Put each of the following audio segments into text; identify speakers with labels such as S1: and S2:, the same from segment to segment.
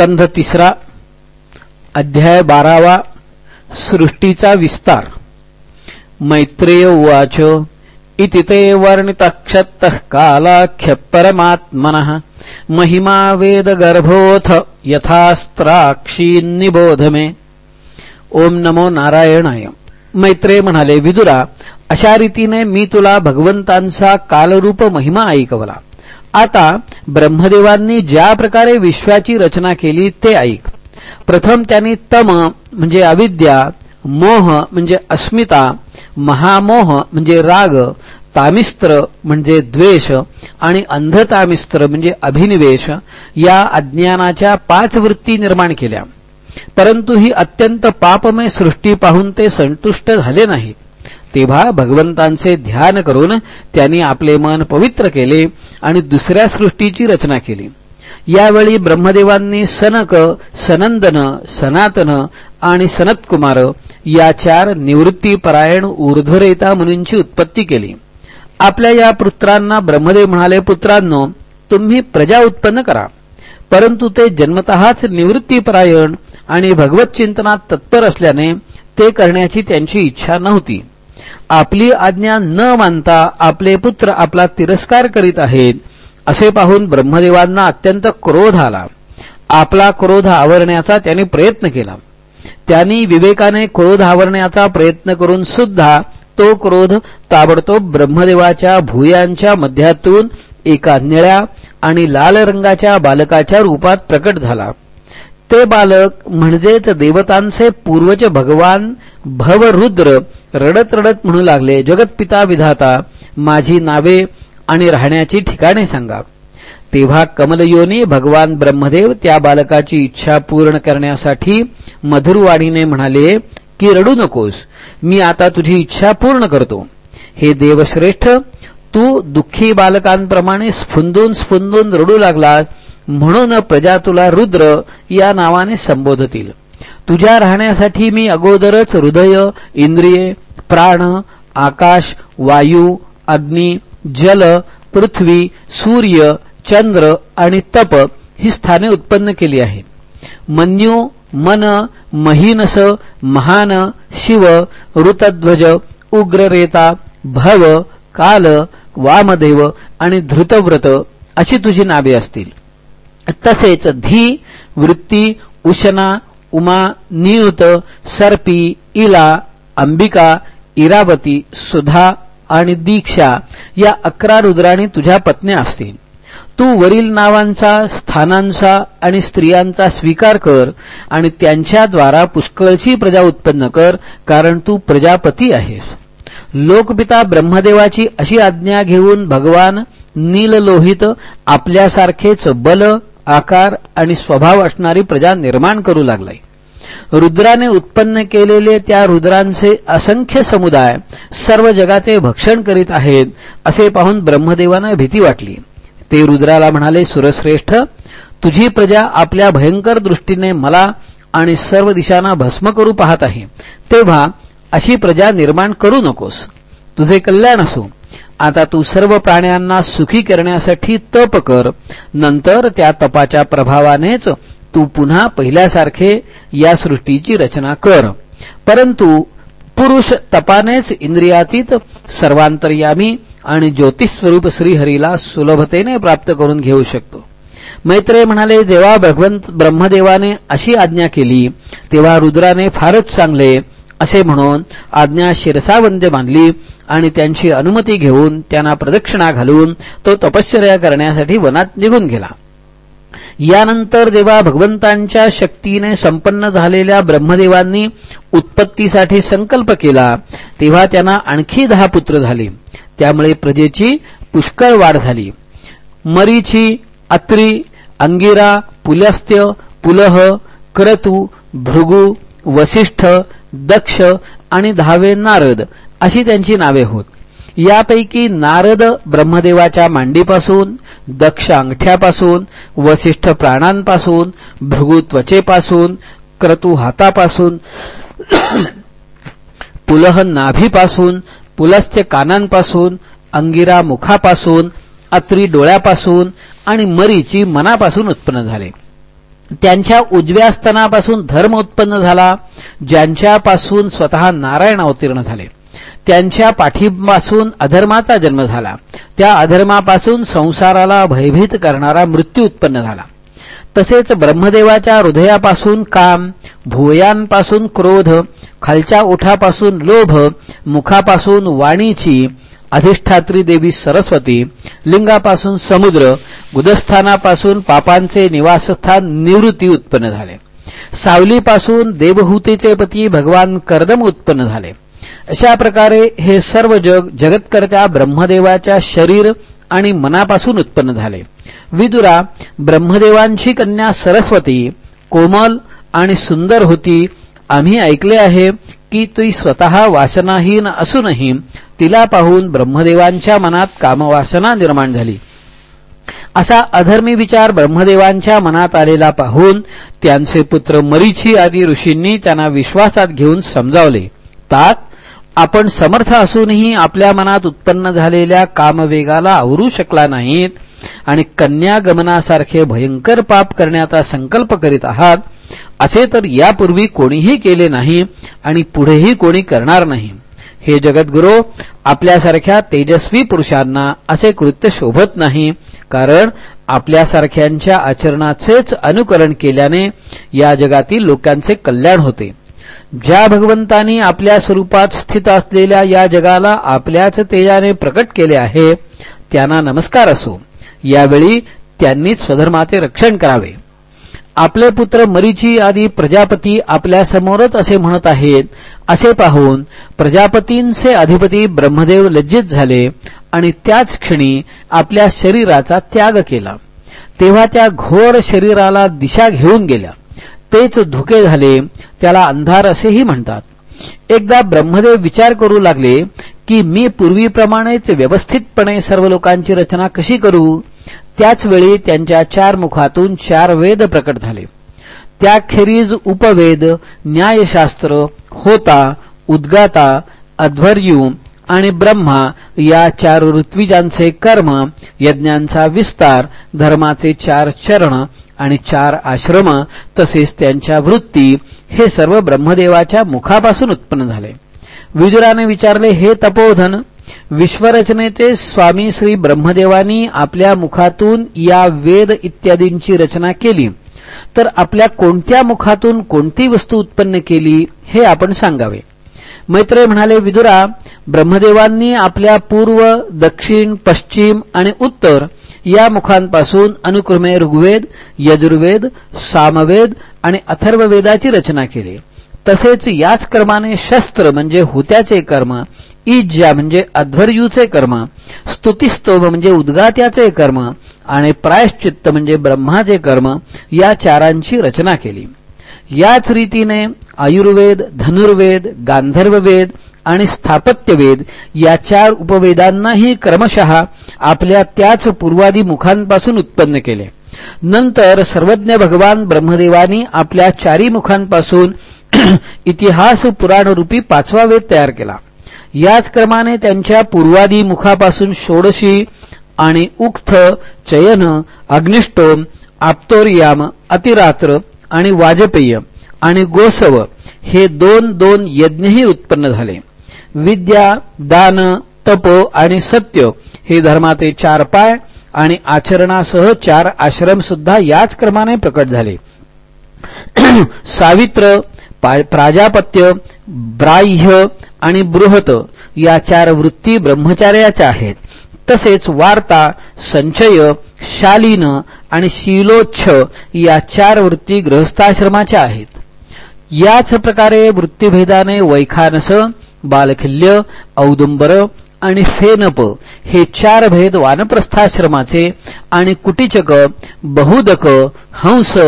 S1: स्कंध तिसरा अध्याय बारावा सृष्टीचा विस्तार. मैत्रेय उवाच इति ते वर्णितः कालाख्य परमात्मनः महिमा वेदगर्भोऽथ यथास्त्राक्षीन्निबोध मे. ओम नमो नारायणाय. मैत्रेय म्हणाले विदुरा अशा रीतीने मी तुला भगवंतांचा कालरूप महिमा ऐकवला. आता ब्रह्मदेवांनी ज्या प्रकारे विश्वाची रचना केली ते ऐक. प्रथम त्यांनी तम म्हणजे अविद्या मोह म्हणजे अस्मिता महामोह म्हणजे राग तामिस्त्र म्हणजे द्वेष आणि अंधतामिस्त्र म्हणजे अभिनिवेश या अज्ञानाच्या पाच वृत्ती निर्माण केल्या. परंतु ही अत्यंत पापमय सृष्टी पाहून ते संतुष्ट झाले नाहीत. तेव्हा भगवंतांचे ध्यान करून त्यांनी आपले मन पवित्र केले आणि दुसऱ्या सृष्टीची रचना केली. यावेळी ब्रह्मदेवांनी सनक सनंदन सनातन आणि सनतकुमार या चार निवृत्तीपरायण ऊर्ध्वरेता मुनींची उत्पत्ती केली. आपल्या या पुत्रांना ब्रह्मदेव म्हणाले पुत्रांनो तुम्ही प्रजा उत्पन्न करा. परंतु ते जन्मतःच निवृत्तीपरायण आणि भगवत चिंतनात तत्पर असल्याने ते करण्याची त्यांची इच्छा नव्हती. आपली आज्ञा न मानता आपले पुत्र आपला तिरस्कार करीत आहेत असे पाहून ब्रह्मदेवांना अत्यंत क्रोध आला. आपला क्रोध आवरण्याचा त्यांनी प्रयत्न केला. त्यांनी विवेकाने क्रोध आवरण्याचा प्रयत्न करून सुद्धा तो क्रोध ताबडतोब ब्रह्मदेवाच्या भुयांच्या मध्यातून एका निळ्या आणि लाल रंगाच्या बालकाच्या रूपात प्रकट झाला. ते बालक म्हणजेच देवतांचे पूर्वज भगवान भवरुद्र रडत रडत म्हणू लागले जगतपिता विधाता माझी नावे आणि राहण्याची ठिकाणे सांगा. तेव्हा कमलयोनी भगवान ब्रह्मदेव त्या बालकाची इच्छा पूर्ण करण्यासाठी मधुरवाणीने म्हणाले की रडू नकोस मी आता तुझी इच्छा पूर्ण करतो. हे देवश्रेष्ठ तू दुःखी बालकांप्रमाणे स्फुंदून स्फुंदून रडू लागलास म्हणून प्रजा तुला रुद्र या नावाने संबोधतील. तुझ्या राहण्यासाठी मी अगोदरच हृदय इंद्रिये प्राण आकाश वायू अग्नी जल पृथ्वी सूर्य चंद्र आणि तप ही स्थाने उत्पन्न केली आहेत. मन्यू मन महीनस महान शिव ऋतध्वज उग्ररेता भव काल वामदेव आणि धृतव्रत अशी तुझी नावे असतील. तसेच धी वृत्ती उशना उमा नियुत सर्पी इला अंबिका इरावती सुधा आणि दीक्षा या अकरा रुद्राणी तुझ्या पत्न्या असतील. तू वरील नावांचा स्थानांचा आणि स्त्रियांचा स्वीकार कर आणि त्यांच्याद्वारा पुष्कळशी प्रजा उत्पन्न कर कारण तू प्रजापती आहेस. लोकपिता ब्रह्मदेवाची अशी आज्ञा घेऊन भगवान नीललोहित आपल्यासारखेच बल आकार आणि स्वभाव असणारी प्रजा निर्माण करू लागलाय. रुद्राने उत्पन्न केलेले त्या रुद्रांचे असंख्य समुदाय सर्व जगाचे भक्षण करीत आहेत असे पाहून ब्रह्मदेवांना भीती वाटली. ते रुद्राला म्हणाले सुरश्रेष्ठ तुझी प्रजा आपल्या भयंकर दृष्टीने मला आणि सर्व दिशांना भस्म करू पाहत आहे. तेव्हा अशी प्रजा निर्माण करू नकोस. तुझे कल्याण असो. आता तू सर्व प्राण्यांना सुखी करण्यासाठी तप कर. नंतर त्या तपाच्या प्रभावानेच तू पुन्हा पहिल्यासारखे या सृष्टीची रचना कर. परंतु पुरुष तपानेच इंद्रियातीत सर्वांतर्यामी आणि ज्योतिस्वरूप श्रीहरीला सुलभतेने प्राप्त करून घेऊ शकतो. मैत्रेय म्हणाले जेव्हा भगवंत ब्रह्मदेवाने अशी आज्ञा केली तेव्हा रुद्राने फारच चांगले असे म्हणून आज्ञा शिरसावंद्य मानली आणि त्यांची अनुमती घेऊन त्यांना प्रदक्षिणा घालून तो तपश्चर्या करण्यासाठी वनात निघून गेला. यानंतर जेव्हा भगवंतांच्या शक्तीने संपन्न झालेल्या ब्रह्मदेवांनी उत्पत्तीसाठी संकल्प केला. तेव्हा त्यांना आणखी दहा पुत्र झाले. त्यामुळे प्रजेची पुष्कळ वाढ झाली. मरीची अत्री अंगिरा पुलस्त्य पुलह क्रतु भृगु वसिष्ठ दक्ष आणि दहावे नारद अशी त्यांची नावे होत. यापैकी नारद ब्रह्मदेवाच्या मांडीपासून दक्ष अंगठ्यापासून वसिष्ठ प्राणांपासून भृगू त्वचेपासून क्रतू हातापासून पुलह नाभीपासून पुलस्त्य कानांपासून अंगिरा मुखापासून अत्री डोळ्यापासून आणि मरीची मनापासून उत्पन्न झाले. त्यांच्या उजव्या स्तनापासून धर्म उत्पन्न झाला ज्यांच्यापासून स्वतः नारायण अवतीर्ण झाले. त्यांच्या पाठीपासून अधर्माचा जन्म झाला. त्या अधर्मापासून संसाराला भयभीत करणारा मृत्यू उत्पन्न झाला. तसेच ब्रह्मदेवाच्या हृदयापासून काम भुवयांपासून क्रोध खालच्या ओठापासून लोभ मुखापासून वाणीची अधिष्ठात्री देवी सरस्वती लिंगापासून समुद्र गुदस्थानापासून पापांचे निवासस्थान निवृत्ती उत्पन्न झाले. सावलीपासून देवहूतीचे पती भगवान कर्दम उत्पन्न झाले. अशा प्रकारे हे सर्व जग जगतकर्त्या ब्रह्मदेवाच्या शरीर आणि मनापासून उत्पन्न झाले. विदुरा ब्रह्मदेवांची कन्या सरस्वती कोमल आणि सुंदर होती. आम्ही ऐकले आहे की ती स्वतः वासनाहीन असूनही तिला पाहून ब्रह्मदेवांच्या मनात कामवासना निर्माण झाली. असा अधर्मी विचार ब्रह्मदेवांच्या मनात आलेला पाहून त्यांचे पुत्र मरीची आदी ऋषींनी त्यांना विश्वासात घेऊन समजावले. तात आपण समर्थ असूनही आपल्या मनात उत्पन्न झालेल्या कामवेगाला आवरू शकला नाहीत आणि कन्यागमनासारखे भयंकर पाप करण्याचा संकल्प करीत आहात असे तर यापूर्वी कोणीही केले नाही आणि पुढेही कोणी करणार नाही. हे जगद्गुरू आपल्यासारख्या तेजस्वी पुरुषांना असे कृत्य शोभत नाही कारण आपल्यासारख्यांच्या आचरणाचेच अनुकरण केल्याने या जगातील लोकांचे कल्याण होते. ज्या भगवंतांनी आपल्या स्वरूपात स्थित असलेल्या या जगाला आपल्याच तेजाने प्रकट केले आहे त्यांना नमस्कार असो. यावेळी त्यांनीच स्वधर्माचे रक्षण करावे. आपले पुत्र मरीची आदी प्रजापती आपल्यासमोरच असे म्हणत आहेत असे पाहून प्रजापतींचे अधिपती ब्रह्मदेव लज्जित झाले आणि त्याच क्षणी आपल्या शरीराचा त्याग केला. तेव्हा त्या घोर शरीराला दिशा घेऊन गेल्या. तेच धुके झाले त्याला अंधार असेही म्हणतात. एकदा ब्रह्मदेव विचार करू लागले की मी पूर्वीप्रमाणेच व्यवस्थितपणे सर्व लोकांची रचना कशी करू? त्याच वेळी त्यांच्या चार मुखातून चार वेद प्रकट झाले. त्याखेरीज उपवेद न्यायशास्त्र होता उद्गाता अध्वर्यू आणि ब्रह्मा या चार ऋत्विजांचे कर्म यज्ञांचा विस्तार धर्माचे चार चरण आणि चार आश्रम तसेच त्यांच्या वृत्ती हे सर्व ब्रह्मदेवाच्या मुखापासून उत्पन्न झाले. विदुराने विचारले हे तपोधन विश्वरचनेचे स्वामी श्री ब्रह्मदेवानी आपल्या मुखातून या वेद इत्यादींची रचना केली. तर आपल्या कोणत्या मुखातून कोणती वस्तू उत्पन्न केली हे आपण सांगावे. मैत्रेय म्हणाले विदुरा ब्रह्मदेवांनी आपल्या पूर्व दक्षिण पश्चिम आणि उत्तर या मुखांपासून अनुक्रमे ऋग्वेद यजुर्वेद सामवेद आणि अथर्ववेदाची रचना केली. तसेच याच क्रमाने शस्त्र म्हणजे होत्याचे कर्म इज्या म्हणजे अध्वर्यूचे कर्म स्तुतिस्तोभ म्हणजे उद्गात्याचे कर्म आणि प्रायश्चित्त म्हणजे ब्रह्माचे कर्म या चारांची रचना केली. याच रीतीने आयुर्वेद धनुर्वेद गांधर्ववेद आणि स्थापत्यवेद या चार उपवेदांनाही क्रमशः आपल्या त्याच पूर्वादी मुखांपासून उत्पन्न केले. नंतर सर्वज्ञ भगवान ब्रह्मदेवानी आपल्या चारी मुखांपासून इतिहास पुराणरूपी पाचवा वेद तयार केला. याच क्रमाने त्यांच्या पूर्वादी मुखापासून षोडशी आणि उक्थ चयन अग्निष्टोम आप्तोरियाम अतिरात्र आणि वाजपेय आणि गोसव हे दोन दोन यज्ञही उत्पन्न झाले. विद्या दान तप आणि सत्य हे धर्माचे चार पाय आणि आचरणासह चार आश्रम सुद्धा याच क्रमाने प्रकट झाले. सावित्र प्राजापत्य ब्राह्य आणि बृहत या चार वृत्ती ब्रह्मचार्याच्या आहेत. तसेच वार्ता संचय शालीन आणि शीलोच्छ या चार वृत्ती गृहस्थाश्रमाच्या आहेत. याच प्रकारे वृत्तीभेदाने वैखानस बालखिल्य औदुंबर आणि फेनप हे चार भेद वानप्रस्थाश्रमाचे आणि कुटीचक बहुदक हंस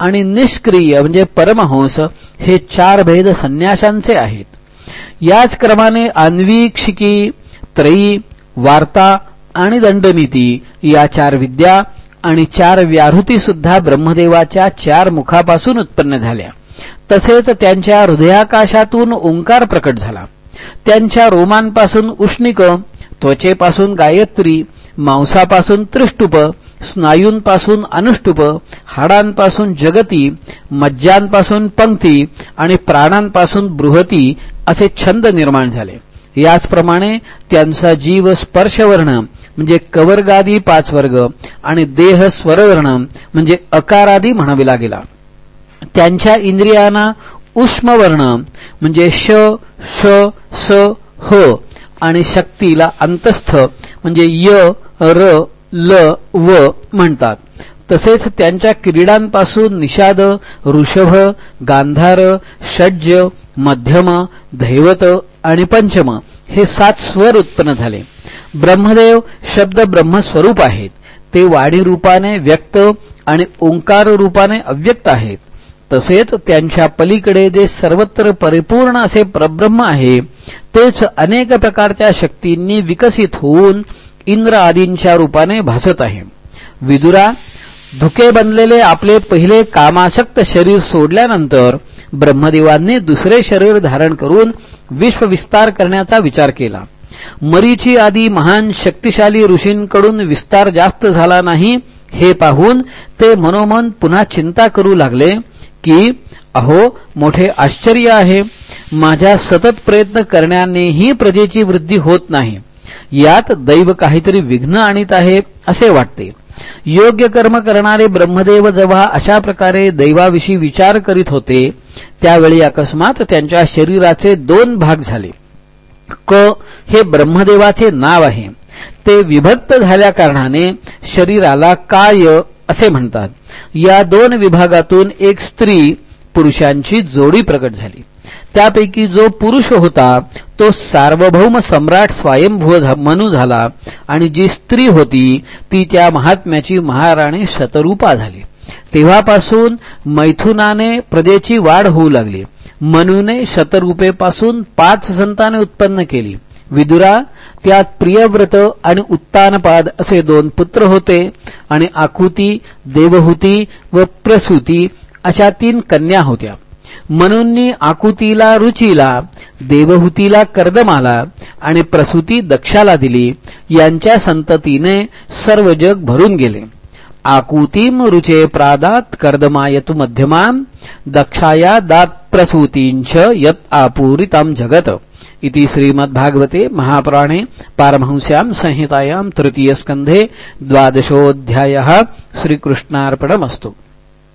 S1: आणि निष्क्रिय म्हणजे परमहंस हे चार भेद संन्याशांचे आहेत. याच क्रमाने अन्वीक्षिकी त्रयी वार्ता आणि दंडनीती या चार विद्या आणि चार व्याहृती सुद्धा ब्रह्मदेवाच्या चार मुखापासून उत्पन्न झाल्या. तसेच त्यांच्या हृदयाकाशातून ओंकार प्रकट झाला. त्यांच्या रोमांपासून उष्णिक त्वचेपासून गायत्री मांसापासून त्रिष्टुप स्नायूंपासून अनुष्टुप हाडांपासून जगती मज्जांपासून पंक्ती आणि प्राणांपासून बृहती असे छंद निर्माण झाले. याचप्रमाणे त्यांचा जीव स्पर्शवर्ण म्हणजे कवर्गादी पाच वर्ग आणि देह स्वरवर्ण म्हणजे अकारादी म्हणावी लागेला. त्यांच्या इंद्रियांना उष्मवर्ण म्हणजे श श स ह आणि शक्तीला अंतस्थ म्हणजे य र ल व म्हणतात. तसेच त्यांच्या क्रीडांपासून निषाद ऋषभ गांधार षड्ज मध्यम धैवत आणि पंचम हे सात स्वर उत्पन्न झाले. ब्रह्मदेव शब्द ब्रह्मस्वरूप आहेत. ते वाणी रूपाने व्यक्त आणि ओंकार रूपाने अव्यक्त आहेत. तसेच त्यांच्या पलीकडे जे सर्वत्र परिपूर्ण असे परब्रह्म आहे तेच अनेक प्रकारच्या शक्तींनी विकसित होऊन इंद्र आदींच्या रूपाने भासत आहे. विदुरा धुके बनलेले आपले पहिले कामासक्त शरीर सोडल्यानंतर ब्रह्मदेवांनी दुसरे शरीर धारण करून विश्वविस्तार करण्याचा विचार केला. मरीची आदी महान शक्तिशाली ऋषींकडून विस्तार जास्त झाला नाही हे पाहून ते मनोमन पुन्हा चिंता करू लागले. की अहो मोठे आश्चर्य आहे. माझ्या सतत प्रयत्न करण्यानेही प्रजेची वृद्धी होत नाही. यात दैव काहीतरी विघ्न आणीत आहे असे वाटते. योग्य कर्म करणारे ब्रह्मदेव जेव्हा अशा प्रकारे दैवाविषयी विचार करीत होते त्यावेळी अकस्मात त्यांच्या शरीराचे दोन भाग झाले. क हे ब्रह्मदेवाचे नाव आहे. ते विभक्त झाल्या कारणाने शरीराला काय असे म्हणतात. या दोन विभागातून एक स्त्री पुरुषांची जोडी प्रकट झाली. त्यापैकी जो पुरुष होता तो सार्वभौम सम्राट स्वयंभू मनू झाला आणि जी स्त्री होती ती त्या महात्म्याची महाराणी शतरूपा झाली. तेव्हापासून मैथुनाने प्रजेची वाढ होऊ लागली. मनुने शतरूपेपासून पाच संताने उत्पन्न केली. विदुरा त्यात प्रियव्रत आणि उत्तानपाद असे दोन पुत्र होते आणि आकुती देवहूती व प्रसूती अशा तीन कन्या होत्या. मनूंनी आकुतीला रुचीला देवहूतीला कर्दमाला आणि प्रसूती दक्षाला दिली यांच्या संततीने सर्व जग भरून गेले. आकुतीम रुचे प्रादात कर्दमायतु मध्यमाम दक्षाया दात प्रसूतींच यत आपूरिताम जगत. इति श्रीमद्भागवते महापुराणे पारमहंस्यां संहितायां तृतीयस्कन्धे द्वादशोऽध्यायः श्रीकृष्णार्पणमस्तु।